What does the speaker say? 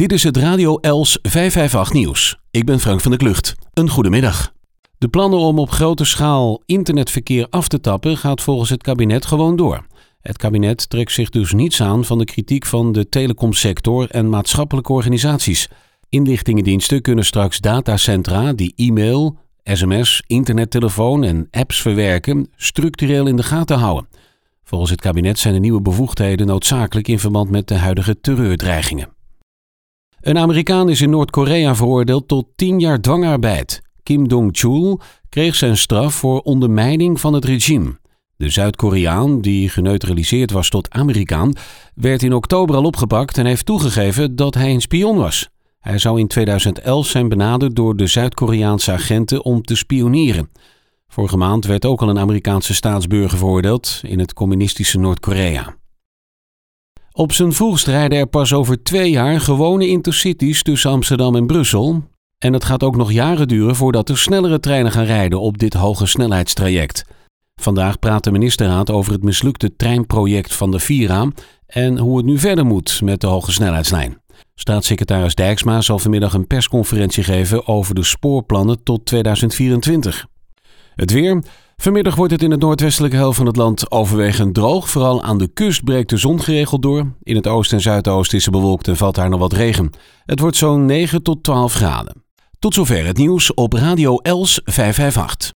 Dit is het Radio Els 558 nieuws. Ik ben Frank van der Klucht. Een goedemiddag. De plannen om op grote schaal internetverkeer af te tappen gaat volgens het kabinet gewoon door. Het kabinet trekt zich dus niets aan van de kritiek van de telecomsector en maatschappelijke organisaties. Inlichtingendiensten kunnen straks datacentra die e-mail, sms, internettelefoon en apps verwerken structureel in de gaten houden. Volgens het kabinet zijn de nieuwe bevoegdheden noodzakelijk in verband met de huidige terreurdreigingen. Een Amerikaan is in Noord-Korea veroordeeld tot 10 jaar dwangarbeid. Kim Dong-chul kreeg zijn straf voor ondermijning van het regime. De Zuid-Koreaan, die geneutraliseerd was tot Amerikaan, werd in oktober al opgepakt en heeft toegegeven dat hij een spion was. Hij zou in 2011 zijn benaderd door de Zuid-Koreaanse agenten om te spioneren. Vorige maand werd ook al een Amerikaanse staatsburger veroordeeld in het communistische Noord-Korea. Op zijn vroegst rijden er pas over twee jaar gewone intercities tussen Amsterdam en Brussel. En het gaat ook nog jaren duren voordat er snellere treinen gaan rijden op dit hoge snelheidstraject. Vandaag praat de ministerraad over het mislukte treinproject van de Vira en hoe het nu verder moet met de hoge snelheidslijn. Staatssecretaris Dijksma zal vanmiddag een persconferentie geven over de spoorplannen tot 2024. Het weer. Vanmiddag wordt het in het noordwestelijke helft van het land overwegend droog. Vooral aan de kust breekt de zon geregeld door. In het oosten en zuidoosten is het bewolkt en valt daar nog wat regen. Het wordt zo'n 9 tot 12 graden. Tot zover het nieuws op Radio Els 558.